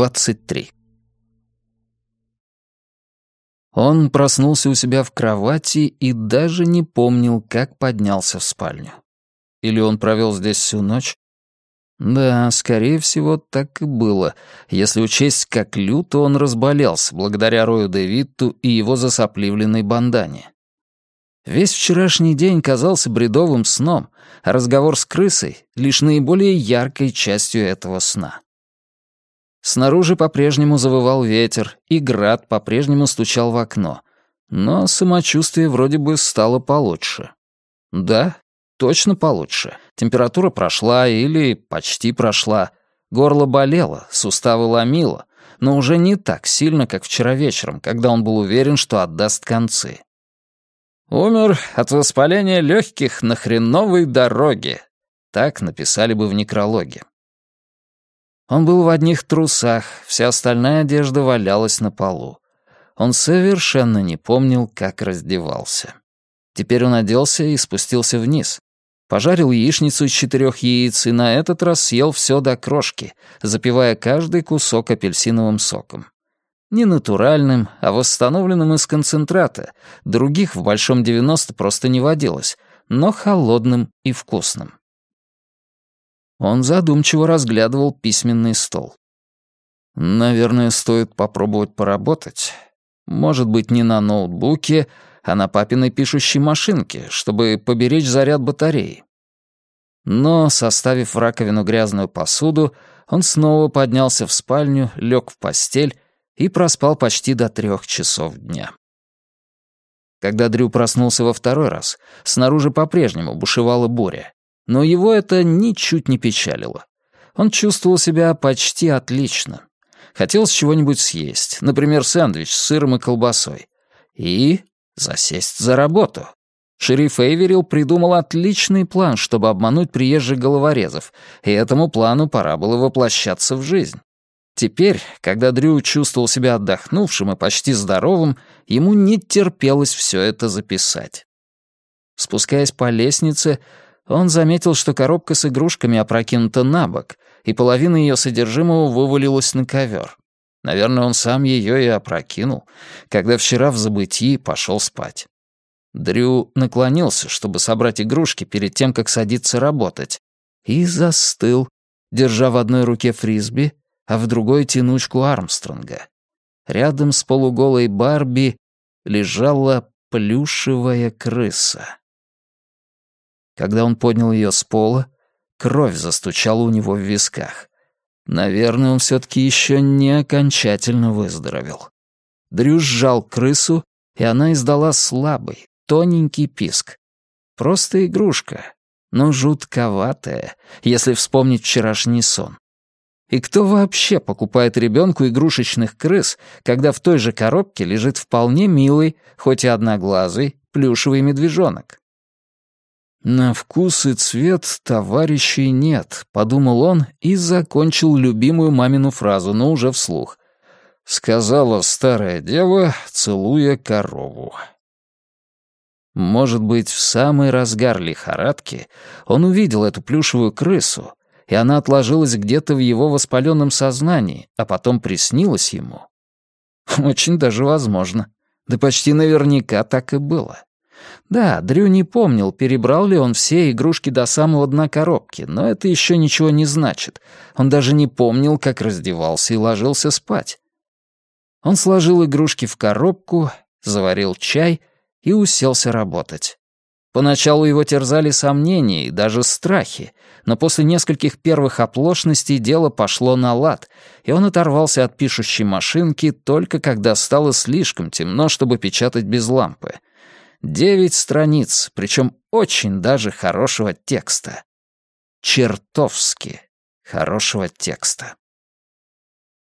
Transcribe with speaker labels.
Speaker 1: 23. Он проснулся у себя в кровати и даже не помнил, как поднялся в спальню. Или он провел здесь всю ночь? Да, скорее всего, так и было, если учесть, как люто он разболелся благодаря Рою Дэвитту и его засопливленной бандане. Весь вчерашний день казался бредовым сном, а разговор с крысой — лишь наиболее яркой частью этого сна. Снаружи по-прежнему завывал ветер, и град по-прежнему стучал в окно, но самочувствие вроде бы стало получше. Да, точно получше. Температура прошла или почти прошла. Горло болело, суставы ломило, но уже не так сильно, как вчера вечером, когда он был уверен, что отдаст концы. «Умер от воспаления легких на хреновой дороге», так написали бы в некрологе. Он был в одних трусах, вся остальная одежда валялась на полу. Он совершенно не помнил, как раздевался. Теперь он оделся и спустился вниз. Пожарил яичницу из четырех яиц и на этот раз съел все до крошки, запивая каждый кусок апельсиновым соком. Не натуральным, а восстановленным из концентрата. Других в Большом 90 просто не водилось, но холодным и вкусным. Он задумчиво разглядывал письменный стол. Наверное, стоит попробовать поработать. Может быть, не на ноутбуке, а на папиной пишущей машинке, чтобы поберечь заряд батареи. Но, составив в раковину грязную посуду, он снова поднялся в спальню, лег в постель и проспал почти до трех часов дня. Когда Дрю проснулся во второй раз, снаружи по-прежнему бушевала буря, но его это ничуть не печалило. Он чувствовал себя почти отлично. Хотелось чего-нибудь съесть, например, сэндвич с сыром и колбасой. И засесть за работу. Шериф Эйверил придумал отличный план, чтобы обмануть приезжих головорезов, и этому плану пора было воплощаться в жизнь. Теперь, когда Дрю чувствовал себя отдохнувшим и почти здоровым, ему не терпелось все это записать. Спускаясь по лестнице, он заметил, что коробка с игрушками опрокинута на бок, и половина ее содержимого вывалилась на ковер. Наверное, он сам ее и опрокинул, когда вчера в забытии пошел спать. Дрю наклонился, чтобы собрать игрушки перед тем, как садиться работать, и застыл, держа в одной руке фрисби, а в другой — тянучку Армстронга. Рядом с полуголой Барби лежала плюшевая крыса. Когда он поднял ее с пола, кровь застучала у него в висках. Наверное, он все-таки еще не окончательно выздоровел. Дрю сжал крысу, и она издала слабый, тоненький писк. Просто игрушка, но жутковатая, если вспомнить вчерашний сон. И кто вообще покупает ребенку игрушечных крыс, когда в той же коробке лежит вполне милый, хоть и одноглазый, плюшевый медвежонок? «На вкус и цвет товарищей нет», — подумал он и закончил любимую мамину фразу, но уже вслух. Сказала старая дева, целуя корову. Может быть, в самый разгар лихорадки он увидел эту плюшевую крысу, и она отложилась где-то в его воспаленном сознании, а потом приснилась ему. Очень даже возможно. Да почти наверняка так и было. Да, Дрю не помнил, перебрал ли он все игрушки до самого дна коробки, но это еще ничего не значит. Он даже не помнил, как раздевался и ложился спать. Он сложил игрушки в коробку, заварил чай и уселся работать. Поначалу его терзали сомнения и даже страхи, но после нескольких первых оплошностей дело пошло на лад, и он оторвался от пишущей машинки только когда стало слишком темно, чтобы печатать без лампы — Девять страниц, причем очень даже хорошего текста. Чертовски хорошего текста.